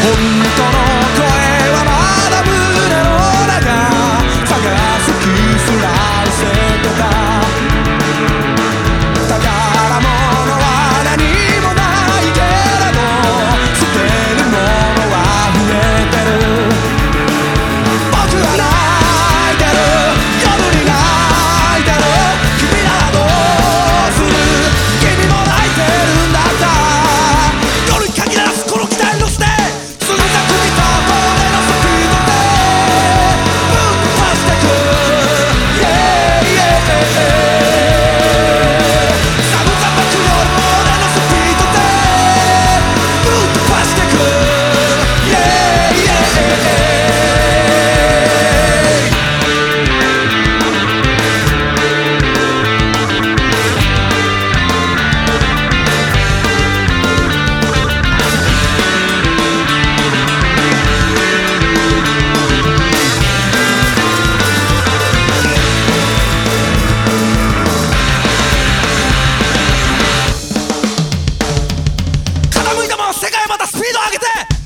本当の世界またスピード上げて